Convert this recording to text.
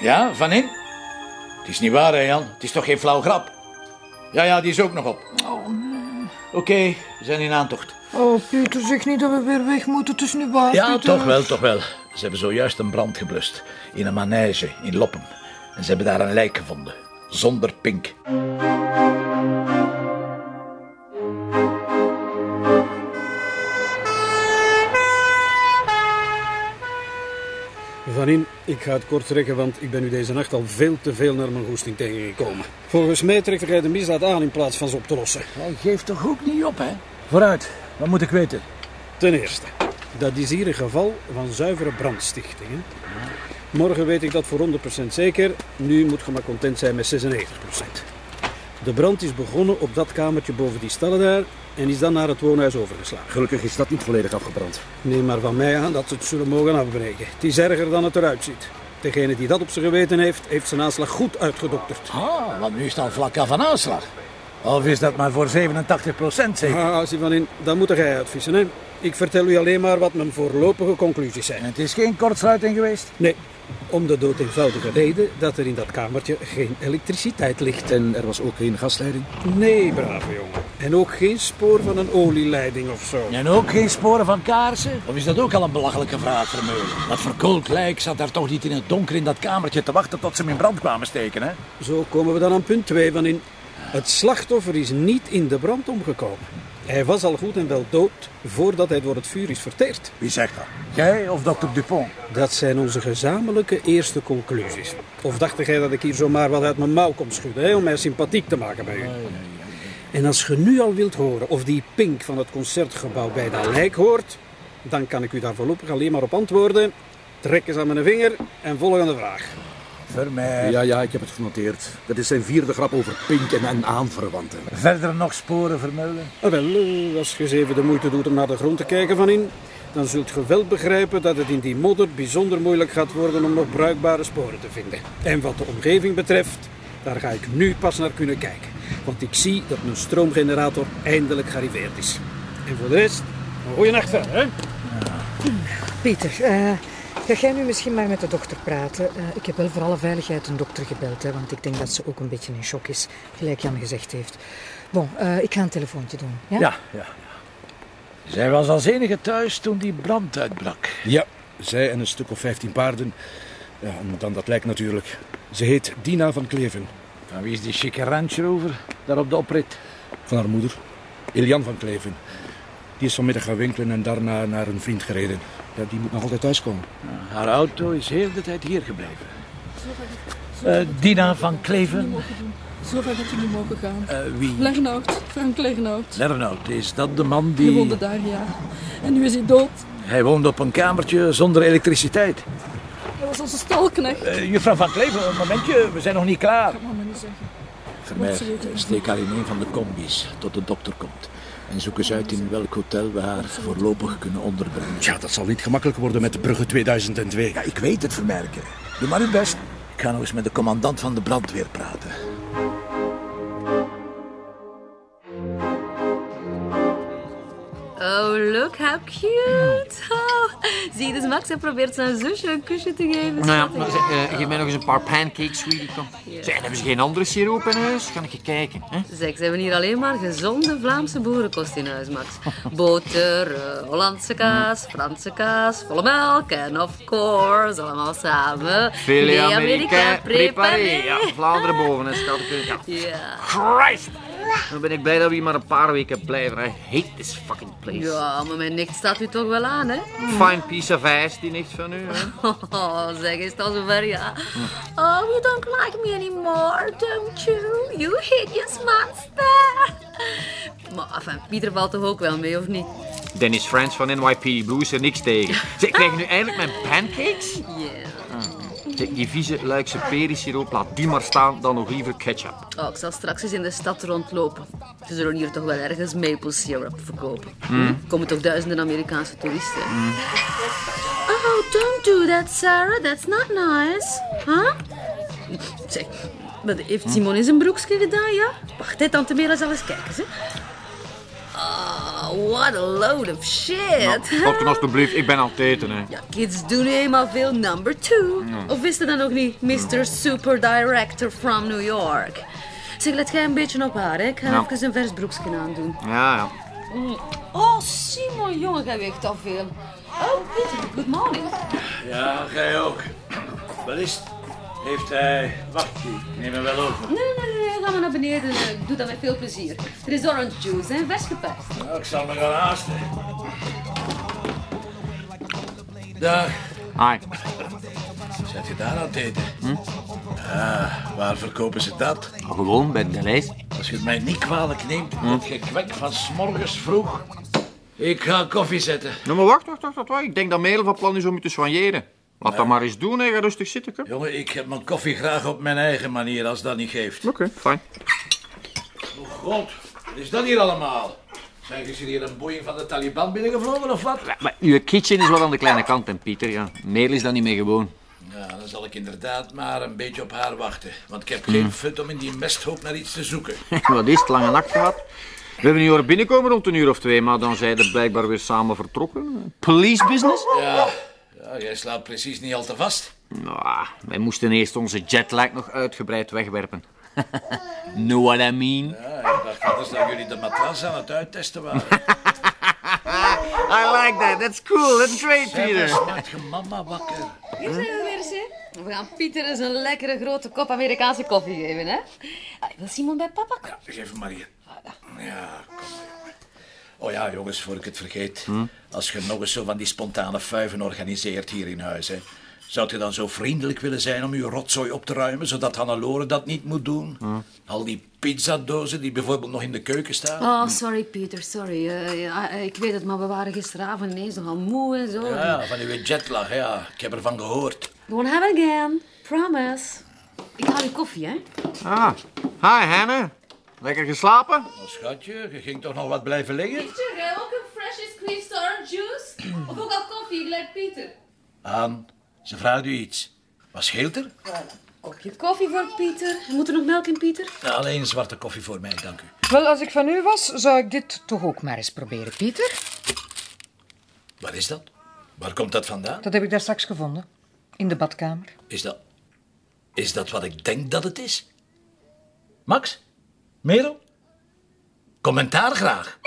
Ja, van in? Het is niet waar, hè, Jan. Het is toch geen flauw grap? Ja, ja, die is ook nog op. Oh, nee. Oké, we zijn in aantocht. Oh, Pieter, zeg niet dat we weer weg moeten. Het is nu waar, Ja, Pieter. toch wel, toch wel. Ze hebben zojuist een brand geblust. In een manege in Loppem. En ze hebben daar een lijk gevonden. Zonder pink. Ik ga het kort trekken, want ik ben u deze nacht al veel te veel naar mijn goesting tegengekomen. Volgens mij trekt hij de misdaad aan in plaats van ze op te lossen. Hij geeft toch ook niet op, hè? Vooruit, wat moet ik weten? Ten eerste, dat is hier een geval van zuivere brandstichting. Hè? Morgen weet ik dat voor 100% zeker. Nu moet je maar content zijn met 96%. De brand is begonnen op dat kamertje boven die stallen daar en is dan naar het woonhuis overgeslagen. Gelukkig is dat niet volledig afgebrand. Neem maar van mij aan dat ze het zullen mogen afbreken. Het is erger dan het eruit ziet. Degene die dat op zijn geweten heeft, heeft zijn aanslag goed uitgedokterd. Ah, want nu is het al vlak af van aanslag. Of is dat maar voor 87 procent zeker? Ah, als van in, dan moet jij uitvissen. Hè? Ik vertel u alleen maar wat mijn voorlopige conclusies zijn. En het is geen kortsluiting geweest? Nee, om de dood eenvoudige reden dat er in dat kamertje geen elektriciteit ligt. En er was ook geen gasleiding. Nee, brave jongen. En ook geen spoor van een olieleiding of zo. En ook geen sporen van kaarsen? Of is dat ook al een belachelijke vraag, Vermeulen? Dat verkoold lijk zat daar toch niet in het donker in dat kamertje te wachten tot ze hem in brand kwamen steken, hè? Zo komen we dan aan punt 2 van in. Het slachtoffer is niet in de brand omgekomen. Hij was al goed en wel dood voordat hij door het vuur is verteerd. Wie zegt dat? Jij of dokter Dupont? Dat zijn onze gezamenlijke eerste conclusies. Of dacht jij dat ik hier zomaar wat uit mijn mouw kom schudden hè, om mij sympathiek te maken bij u? En als je nu al wilt horen of die pink van het concertgebouw bij dat lijk hoort, dan kan ik u daar voorlopig alleen maar op antwoorden. Trek eens aan mijn vinger en volgende vraag. Vermeer. Ja, ja, ik heb het genoteerd. Dat is zijn vierde grap over Pink en, en aanverwanten. Verder nog sporen, Vermeulen? Ah, wel, eh, als je eens even de moeite doet om naar de grond te kijken van in, dan zult je wel begrijpen dat het in die modder bijzonder moeilijk gaat worden om nog bruikbare sporen te vinden. En wat de omgeving betreft, daar ga ik nu pas naar kunnen kijken. Want ik zie dat mijn stroomgenerator eindelijk gearriveerd is. En voor de rest, een goeie nacht verder, hè? Pieter, eh, ga jij nu misschien maar met de dokter praten? Eh, ik heb wel voor alle veiligheid een dokter gebeld, hè, want ik denk dat ze ook een beetje in shock is, gelijk Jan gezegd heeft. Bon, eh, ik ga een telefoontje doen. Ja? Ja, ja, ja. Zij was als enige thuis toen die brand uitbrak. Ja, zij en een stuk of 15 paarden. Ja, en dan dat lijkt natuurlijk. Ze heet Dina van Kleven. Van wie is die chique Range Rover daar op de oprit? Van haar moeder. Ilian van Kleven. Die is vanmiddag gaan winkelen en daarna naar een vriend gereden. Ja, die moet nog altijd thuiskomen. Haar auto is heel de tijd hier gebleven. Eh, Dina van Kleven. Zo ver dat je niet mogen gaan. Eh, wie? Lernout, Frank Lernout. Lernout, is dat de man Die die... woonde daar, ja. En nu is hij dood. Hij woonde op een kamertje zonder elektriciteit. Hij was onze stalknecht. Eh, juffrouw van Kleven, een momentje, we zijn nog niet klaar. Dat mag me niet zeggen. Vermeer, steek haar in een van de combis tot de dokter komt. En zoek eens uit in welk hotel we haar voorlopig kunnen onderbrengen. Ja, dat zal niet gemakkelijk worden met de Brugge 2002. Ja, ik weet het, Vermerken. Doe maar uw best. Ik ga nog eens met de commandant van de brandweer praten. Oh, look how cute. Oh, zie, dus Max hij probeert zijn zusje een kusje te geven. Nou ja, maar eh, geef mij nog eens een paar pancakes, sweetie. Kom. Zeg, hebben ze geen andere siroop in huis? Kan ik je kijken? Hè? Zeg, ze hebben hier alleen maar gezonde Vlaamse boerenkost in huis, Max. Boter, eh, Hollandse kaas, Franse kaas, volle melk en of course, allemaal samen. Filet Americain préparé. préparé. Ja, Vlaanderen boven, schat. Ja. Ja. Christ! Dan ben ik blij dat we hier maar een paar weken blijven. I hate this fucking place. Ja, maar mijn nicht staat u toch wel aan, hè? Fine piece of ice, die nicht van u. Hè? Oh, zeg, is dat zover, ja? Oh, you don't like me anymore, don't you? You hideous monster. Maar enfin, Pieter valt toch ook wel mee, of niet? Dennis Frans van NYPD Blue is er niks tegen. Zeg, krijg je nu eindelijk mijn pancakes? Ja. Zeg, die vieze Luikse perisiroop, laat die maar staan, dan nog liever ketchup. Oh, ik zal straks eens in de stad rondlopen. Ze zullen hier toch wel ergens maple syrup verkopen. Mm. Er komen toch duizenden Amerikaanse toeristen. Oh, don't do that, Sarah. That's not nice. Huh? Zeg, wat heeft Simon in zijn broekje gedaan, ja? Wacht, hè, tante Mera zal eens kijken, hè. What a load of shit. Stop dan alstublieft, ik ben aan het eten, hè. Ja, kids doen eenmaal veel number two. Of wist je dan nog niet? Mr. Super Director from New York. Zeg, let jij een beetje op haar, hè? Ik ga Ja. even een vers broekje aandoen. Ja, ja. Oh, Simon, jongen, jij weegt al veel. Oh, Pieter, good morning. Ja, jij ook. Wat is het? Heeft hij... Wacht, ik neem hem wel over. Nee, nee, nee, ga maar naar beneden. Ik doe dat met veel plezier. Er is orange juice, hè? Vers gepest. Nou, ik zal me gaan haasten. Dag. Hi. Zet je daar aan het eten? Ah, waar verkopen ze dat? Gewoon bij de lijst. Als je het mij niet kwalijk neemt, dat gekwek van s'morgens vroeg. Ik ga koffie zetten. Nou, maar wacht, wacht, wacht, wacht, wacht. Ik denk dat Meel van plan is om je te soigneren. Laat dat maar eens doen, hè. Ga rustig zitten, hè. Jongen, ik heb mijn koffie graag op mijn eigen manier, als dat niet geeft. Oké, fijn. Oh god, wat is dat hier allemaal? Zijn ze hier een boeing van de Taliban binnengevlogen of wat? Maar uw kitchen is wel aan de kleine kant, en Pieter, ja. Meel is daar niet mee gewoon. Ja, dan zal ik inderdaad maar een beetje op haar wachten. Want ik heb geen fut om in die mesthoop naar iets te zoeken. Wat is het, lange nacht gehad? We hebben nu horen binnenkomen rond een uur of twee, maar dan zijn er blijkbaar weer samen vertrokken. Police business? Ja, jij slaapt precies niet al te vast. Nou, wij moesten eerst onze jetlag nog uitgebreid wegwerpen. know what I mean? Ja, ik dacht anders dat jullie de matras aan het uittesten waren. I like that. That's cool. That's great, Peter. je mama wakker. Hier zijn we weer, hè? We gaan Pieter eens een lekkere grote kop Amerikaanse koffie geven, hè? Ah, Wil Simon bij papa komen? Ja, geef hem maar hier. Ja, kom maar. Oh ja, jongens, voor ik het vergeet. Als je nog eens zo van die spontane fuiven organiseert hier in huis, hè. Zou je dan zo vriendelijk willen zijn om uw rotzooi op te ruimen, zodat Hannelore dat niet moet doen? Al die pizzadozen die bijvoorbeeld nog in de keuken staan. Oh, sorry, Pieter, sorry. Eh, ja, ik weet het, maar we waren gisteravond ineens nogal moe en zo. Ja, van uw jetlag, ja. Ik heb ervan gehoord. Won't have it again. Promise. Ik haal je koffie, hè? Ah. Hi, Hannah. Lekker geslapen? Oh, schatje, je ging toch nog wat blijven liggen? Pieter, jij ook een fresh squeezed orange juice? Of ook al koffie, gelijk Pieter? Aan, ze vraagt u iets. Wat scheelt er? Kopje koffie voor Pieter. Moet er nog melk in, Pieter? Ja, alleen zwarte koffie voor mij, dank u. Wel, als ik van u was, zou ik dit toch ook maar eens proberen, Pieter. Wat is dat? Waar komt dat vandaan? Dat heb ik daar straks gevonden. In de badkamer. Is dat... Is dat wat ik denk dat het is? Max? Merel? Commentaar graag.